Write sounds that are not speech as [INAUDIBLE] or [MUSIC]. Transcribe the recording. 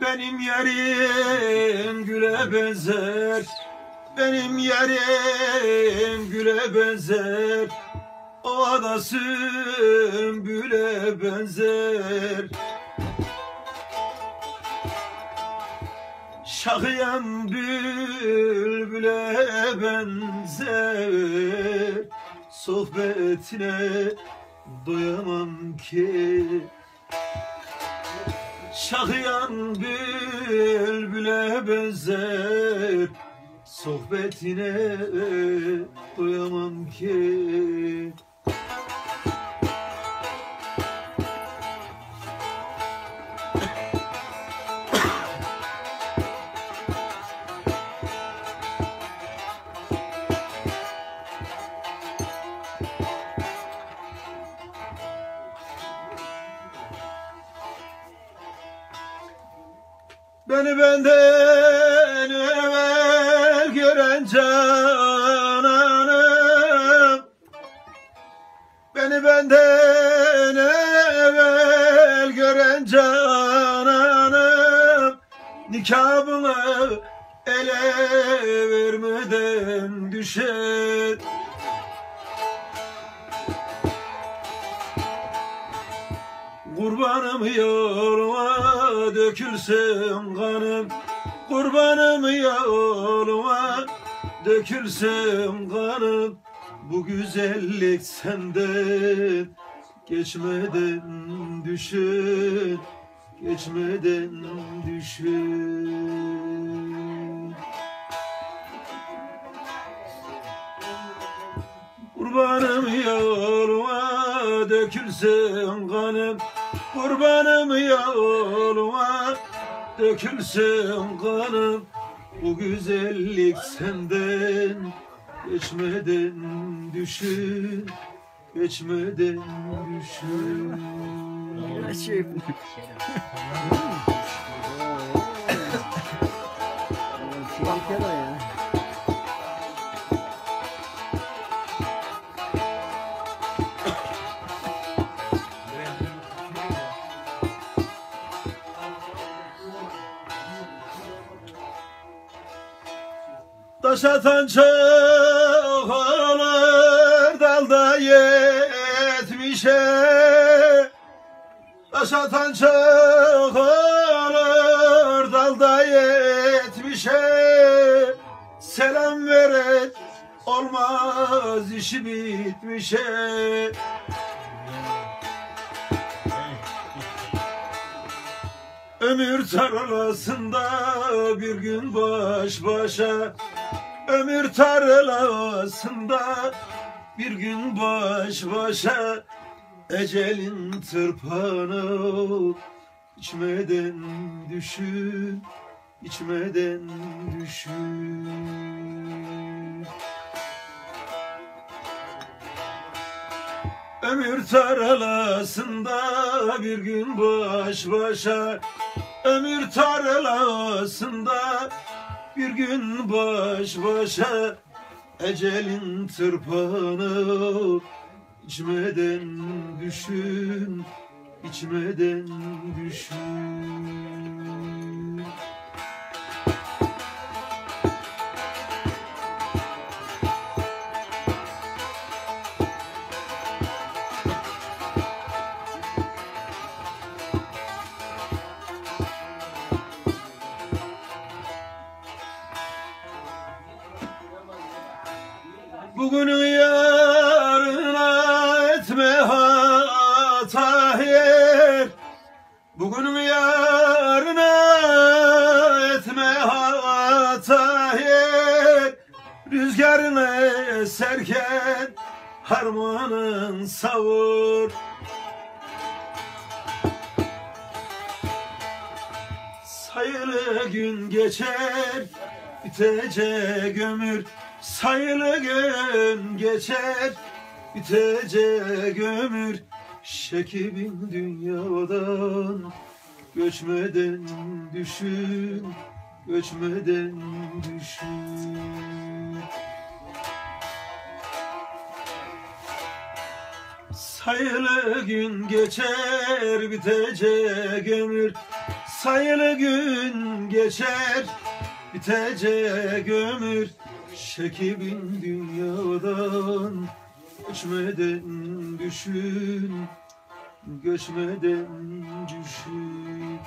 Benim yerim güle benzer. Benim yerim güle benzer. Ovada sümbüle benzer. Şahıyan bülbüle benzer. Sohbetine doyamam ki Şahıyan bülbüle benzer Sohbetine doyamam ki Beni benden evvel gören cananım. Beni benden evvel gören cananım. Nikahımı ele vermeden düşer Kurbanım yoluma dökülsün kanım. Kurbanım yoluma dökülsün kanım. Bu güzellik senden geçmeden düşün. Geçmeden düşün. Kurbanım yoluma dökülsün kanım Kurbanım yoluma dökülsün kanım. Bu güzellik senden geçmeden düşün Geçmeden düşün [LAUGHS] Taş atan çok olur dalda yetmişe Taş atan çok olur dalda yetmişe Selam veren olmaz işi bitmişe Ömür tarlasında bir gün baş başa. Ömür tarlasında bir gün baş başa. Ecelin tırpanı içmeden düşün içmeden düşün. Ömür tarlasında bir gün baş başa Ömür tarlasında bir gün baş başa Ecelin tırpanı içmeden düşün içmeden düşün Bugünün yarına etme hata yer Bugünün yarına etme hata yer Rüzgarını eserken harmanın savur. Sayılı gün geçer bitecek ömür Sayılı gün geçer. Bitecek ömür Şekibin dünyadan. Göçmeden düşün Göçmeden düşün. Sayılı gün geçer bitecek ömür sayılı gün geçer bitecek ömür Şekibin dünyadan. Göçmeden düşün Göçmeden düşün